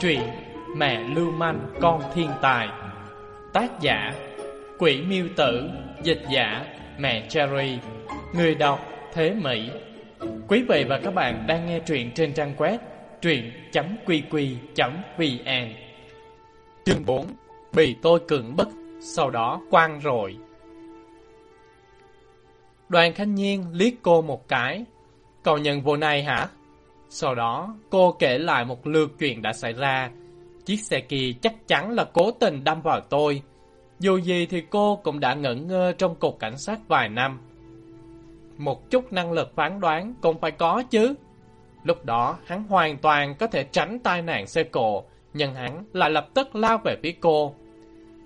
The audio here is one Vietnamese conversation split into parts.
Truyện Mẹ Lưu Manh, Con Thiên Tài. Tác giả, Quỷ Miêu Tử. Dịch giả, Mẹ Cherry. Người đọc, Thế Mỹ. Quý vị và các bạn đang nghe truyện trên trang web truyện.qq.vn Chương 4 Bị tôi cưỡng bức, Sau đó quang rồi Đoàn Khanh Nhiên liếc cô một cái. Cậu nhận vụ này hả? Sau đó, cô kể lại một lượt chuyện đã xảy ra. Chiếc xe kia chắc chắn là cố tình đâm vào tôi. Dù gì thì cô cũng đã ngẩn ngơ trong cục cảnh sát vài năm. Một chút năng lực phán đoán cũng phải có chứ. Lúc đó, hắn hoàn toàn có thể tránh tai nạn xe cộ, nhưng hắn lại lập tức lao về phía cô.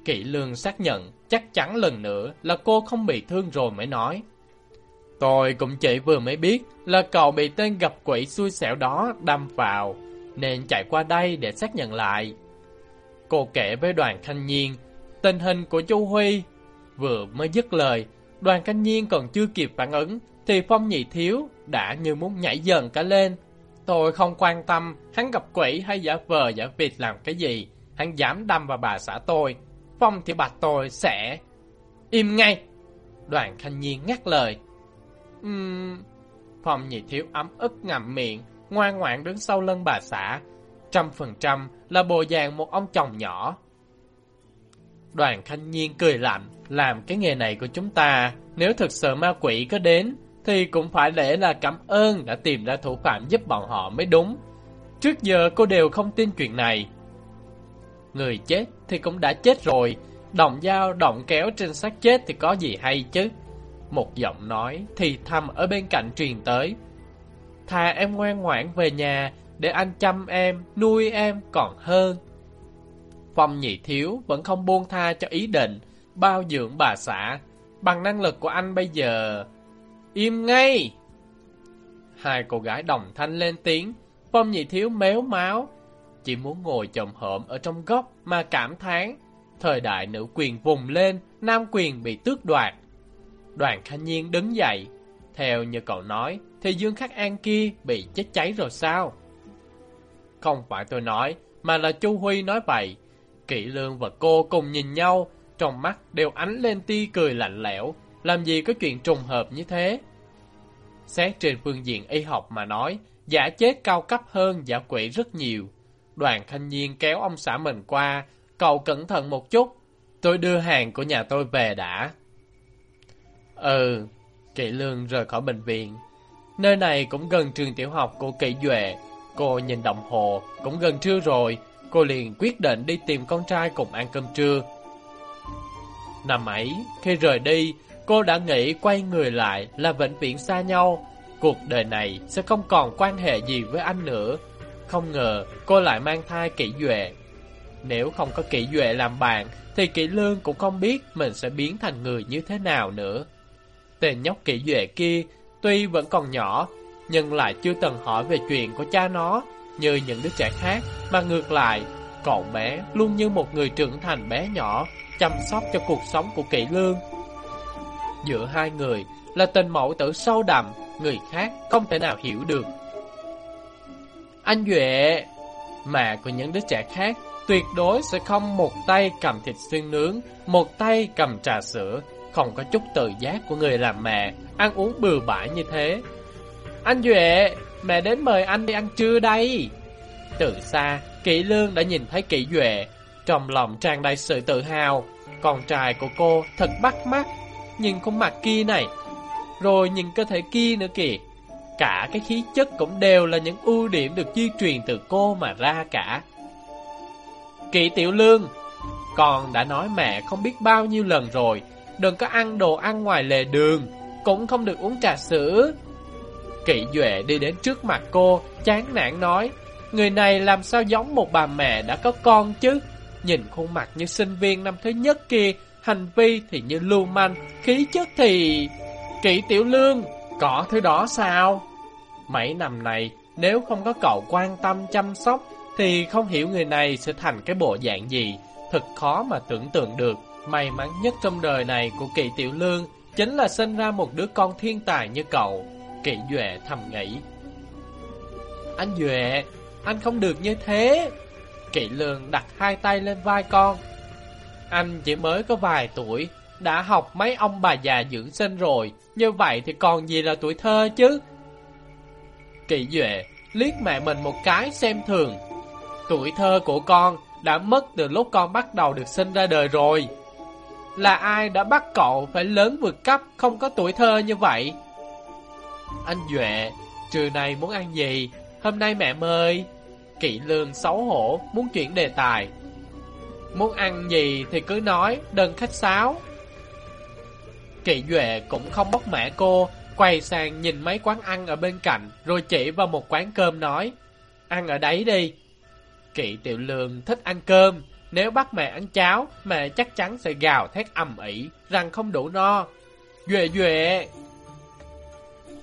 Kỵ lương xác nhận chắc chắn lần nữa là cô không bị thương rồi mới nói. Tôi cũng chỉ vừa mới biết là cậu bị tên gặp quỷ xui xẻo đó đâm vào, nên chạy qua đây để xác nhận lại. Cô kể với đoàn thanh niên, tình hình của chu Huy. Vừa mới dứt lời, đoàn thanh niên còn chưa kịp phản ứng, thì Phong Nhị Thiếu đã như muốn nhảy dần cả lên. Tôi không quan tâm hắn gặp quỷ hay giả vờ giả vịt làm cái gì, hắn dám đâm vào bà xã tôi. Phong thì bạch tôi sẽ... Im ngay! Đoàn thanh niên ngắt lời. Uhm... Phong nhị thiếu ấm ức ngậm miệng, ngoan ngoãn đứng sau lưng bà xã. Trăm phần trăm là bộ dạng một ông chồng nhỏ. Đoàn khanh nhiên cười lạnh, làm cái nghề này của chúng ta, nếu thực sự ma quỷ có đến, thì cũng phải để là cảm ơn đã tìm ra thủ phạm giúp bọn họ mới đúng. Trước giờ cô đều không tin chuyện này. Người chết thì cũng đã chết rồi, động dao, động kéo trên xác chết thì có gì hay chứ. Một giọng nói thì thầm ở bên cạnh truyền tới. Thà em ngoan ngoãn về nhà để anh chăm em, nuôi em còn hơn. Phong nhị thiếu vẫn không buông tha cho ý định bao dưỡng bà xã. Bằng năng lực của anh bây giờ... Im ngay! Hai cô gái đồng thanh lên tiếng. Phong nhị thiếu méo máu. Chỉ muốn ngồi chồng hộm ở trong góc mà cảm thán. Thời đại nữ quyền vùng lên, nam quyền bị tước đoạt. Đoàn Khanh Nhiên đứng dậy. Theo như cậu nói, thì Dương Khắc An kia bị chết cháy rồi sao? Không phải tôi nói, mà là Chu Huy nói vậy. Kỵ Lương và cô cùng nhìn nhau, trong mắt đều ánh lên tia cười lạnh lẽo. Làm gì có chuyện trùng hợp như thế? Xét trên phương diện y học mà nói, giả chết cao cấp hơn giả quỷ rất nhiều. Đoàn thanh niên kéo ông xã mình qua, cậu cẩn thận một chút. Tôi đưa hàng của nhà tôi về đã. Ừ, Kỵ Lương rời khỏi bệnh viện. Nơi này cũng gần trường tiểu học của Kỵ Duệ. Cô nhìn đồng hồ, cũng gần trưa rồi. Cô liền quyết định đi tìm con trai cùng ăn cơm trưa. Năm ấy, khi rời đi, cô đã nghĩ quay người lại là vĩnh viễn xa nhau. Cuộc đời này sẽ không còn quan hệ gì với anh nữa. Không ngờ cô lại mang thai Kỵ Duệ. Nếu không có Kỵ Duệ làm bạn, thì Kỵ Lương cũng không biết mình sẽ biến thành người như thế nào nữa. Tên nhóc kỹ duệ kia tuy vẫn còn nhỏ, nhưng lại chưa từng hỏi về chuyện của cha nó như những đứa trẻ khác, mà ngược lại, cậu bé luôn như một người trưởng thành bé nhỏ, chăm sóc cho cuộc sống của kỹ lương. Giữa hai người là tình mẫu tử sâu đậm, người khác không thể nào hiểu được. Anh Duệ, mẹ của những đứa trẻ khác tuyệt đối sẽ không một tay cầm thịt xương nướng, một tay cầm trà sữa, không có chút tự giác của người làm mẹ, ăn uống bừa bãi như thế. Anh Duệ, mẹ đến mời anh đi ăn trưa đây. Từ xa, Kỷ Lương đã nhìn thấy Kỷ Duệ, trong lòng tràn đầy sự tự hào. Con trai của cô thật bắt mắt, nhìn khuôn mặt kia này, rồi nhìn cơ thể kia nữa kìa. Cả cái khí chất cũng đều là những ưu điểm được di truyền từ cô mà ra cả. Kỵ Tiểu Lương, con đã nói mẹ không biết bao nhiêu lần rồi, đừng có ăn đồ ăn ngoài lề đường, cũng không được uống trà sữa. Kỵ Duệ đi đến trước mặt cô, chán nản nói, người này làm sao giống một bà mẹ đã có con chứ? Nhìn khuôn mặt như sinh viên năm thứ nhất kia, hành vi thì như lưu manh, khí chất thì... Kỵ Tiểu Lương, có thứ đó sao? Mấy năm này, nếu không có cậu quan tâm chăm sóc, thì không hiểu người này sẽ thành cái bộ dạng gì, thật khó mà tưởng tượng được. May mắn nhất trong đời này của Kỵ tiểu lương chính là sinh ra một đứa con thiên tài như cậu. Kỵ Duệ thầm nghĩ. Anh Duệ, anh không được như thế. Kỵ lương đặt hai tay lên vai con. Anh chỉ mới có vài tuổi, đã học mấy ông bà già dưỡng sinh rồi, như vậy thì còn gì là tuổi thơ chứ? Kỵ Duệ liếc mẹ mình một cái xem thường. Tuổi thơ của con đã mất từ lúc con bắt đầu được sinh ra đời rồi. Là ai đã bắt cậu phải lớn vượt cấp không có tuổi thơ như vậy? Anh Duệ, trưa nay muốn ăn gì? Hôm nay mẹ mời. Kỵ lương xấu hổ, muốn chuyển đề tài. Muốn ăn gì thì cứ nói, đừng khách sáo. Kỵ Duệ cũng không bóc mẹ cô, quay sang nhìn mấy quán ăn ở bên cạnh, rồi chỉ vào một quán cơm nói, ăn ở đấy đi. Kỵ Tiểu Lương thích ăn cơm, nếu bắt mẹ ăn cháo, mẹ chắc chắn sẽ gào thét ầm ĩ rằng không đủ no. Duệ Duệ!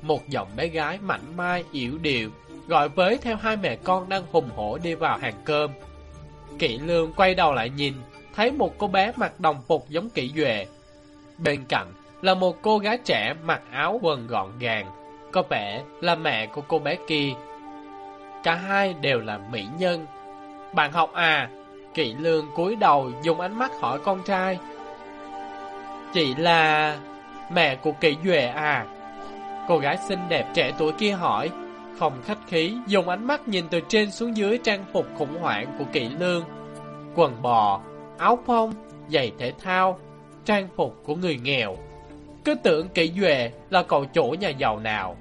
Một giọng bé gái mảnh mai, yểu điệu, gọi với theo hai mẹ con đang hùng hổ đi vào hàng cơm. Kỵ Lương quay đầu lại nhìn, thấy một cô bé mặc đồng phục giống Kỵ Duệ. Bên cạnh là một cô gái trẻ mặc áo quần gọn gàng, có vẻ là mẹ của cô bé kia. Cả hai đều là mỹ nhân. Bạn học à? Kỵ Lương cúi đầu dùng ánh mắt hỏi con trai. Chị là mẹ của Kỵ Duệ à? Cô gái xinh đẹp trẻ tuổi kia hỏi, không khách khí, dùng ánh mắt nhìn từ trên xuống dưới trang phục khủng hoảng của Kỵ Lương. Quần bò, áo phông, giày thể thao, trang phục của người nghèo. Cứ tưởng kỵ Duệ là cậu chủ nhà giàu nào.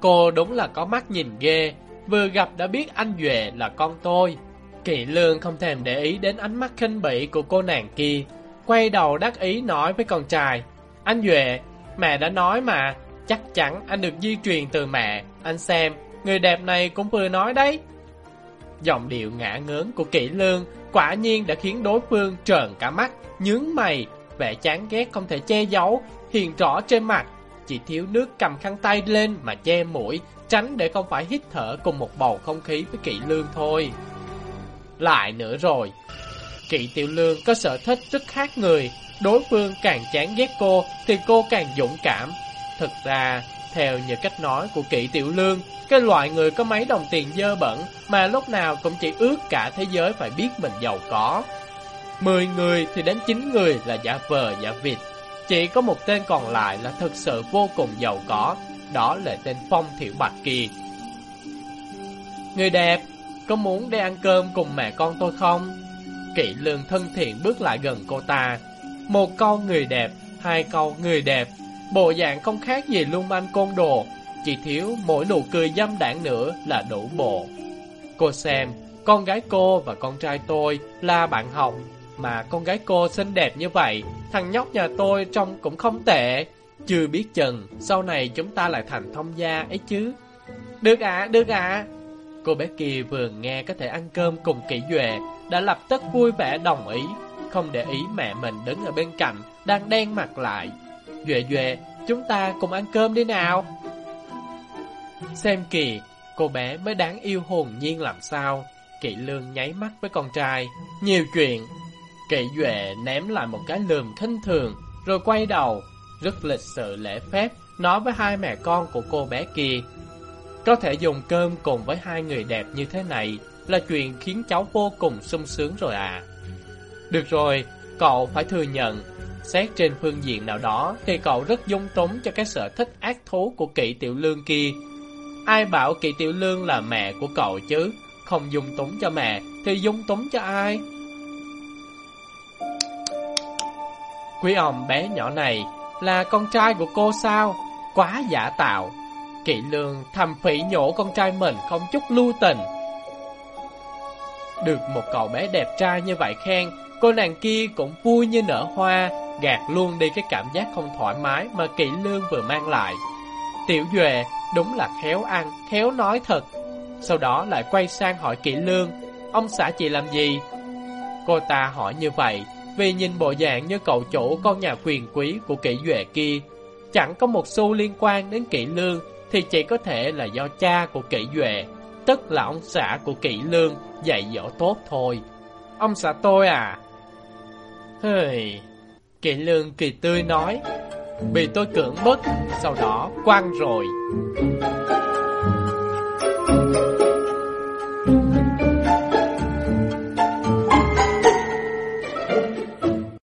Cô đúng là có mắt nhìn ghê, vừa gặp đã biết anh Duệ là con tôi. Kỵ Lương không thèm để ý đến ánh mắt khinh bỉ của cô nàng kia, quay đầu đắc ý nói với con trai. Anh Duệ, mẹ đã nói mà, chắc chắn anh được di truyền từ mẹ, anh xem, người đẹp này cũng vừa nói đấy. Giọng điệu ngã ngớn của Kỷ Lương quả nhiên đã khiến đối phương trợn cả mắt, nhướng mày, vẻ chán ghét không thể che giấu, hiện rõ trên mặt. Chỉ thiếu nước cầm khăn tay lên mà che mũi, tránh để không phải hít thở cùng một bầu không khí với Kỷ Lương thôi. Lại nữa rồi, Kỵ Tiểu Lương có sở thích rất khác người, đối phương càng chán ghét cô thì cô càng dũng cảm. Thực ra, theo như cách nói của Kỵ Tiểu Lương, cái loại người có mấy đồng tiền dơ bẩn mà lúc nào cũng chỉ ước cả thế giới phải biết mình giàu có. Mười người thì đến chín người là giả vờ giả vịt. Chỉ có một tên còn lại là thực sự vô cùng giàu có, đó là tên Phong Thiểu Bạch Kỳ. Người đẹp, có muốn đi ăn cơm cùng mẹ con tôi không? Kỵ lương thân thiện bước lại gần cô ta. Một câu người đẹp, hai câu người đẹp, bộ dạng không khác gì lung manh côn đồ, chỉ thiếu mỗi nụ cười dâm đảng nữa là đủ bộ. Cô xem, con gái cô và con trai tôi là bạn học, mà con gái cô xinh đẹp như vậy, thằng nhóc nhà tôi trông cũng không tệ. Chưa biết chừng, sau này chúng ta lại thành thông gia ấy chứ. Được ạ, à, được ạ. À. Cô bé kia vừa nghe có thể ăn cơm cùng kỹ duệ, đã lập tức vui vẻ đồng ý, không để ý mẹ mình đứng ở bên cạnh, đang đen mặt lại. Duệ Duệ, chúng ta cùng ăn cơm đi nào. Xem kìa, cô bé mới đáng yêu hồn nhiên làm sao. Kỵ lương nháy mắt với con trai. Nhiều chuyện. Kỵ duệ ném lại một cái lườm khinh thường, rồi quay đầu, rất lịch sự lễ phép, nói với hai mẹ con của cô bé kia. Có thể dùng cơm cùng với hai người đẹp như thế này là chuyện khiến cháu vô cùng sung sướng rồi à. Được rồi, cậu phải thừa nhận, xét trên phương diện nào đó thì cậu rất dung túng cho cái sở thích ác thú của kỵ tiểu lương kia. Ai bảo kỵ tiểu lương là mẹ của cậu chứ? Không dung túng cho mẹ thì dung túng cho ai? Quý ông bé nhỏ này là con trai của cô sao? Quá giả tạo. Kỵ lương thầm phỉ nhổ con trai mình không chút lưu tình. Được một cậu bé đẹp trai như vậy khen, cô nàng kia cũng vui như nở hoa, gạt luôn đi cái cảm giác không thoải mái mà kỵ lương vừa mang lại. Tiểu Duệ đúng là khéo ăn, khéo nói thật. Sau đó lại quay sang hỏi Kỵ lương, ông xã chị làm gì? Cô ta hỏi như vậy, vì nhìn bộ dạng như cậu chủ con nhà quyền quý của Kỵ Duệ kia, chẳng có một xu liên quan đến Kỵ lương, thì chỉ có thể là do cha của kỹ Duệ, tức là ông xã của kỹ lương, dạy dỗ tốt thôi. Ông xã tôi à? Hơi... Kỵ lương kỳ tươi nói Bị tôi cưỡng bức Sau đó quăng rồi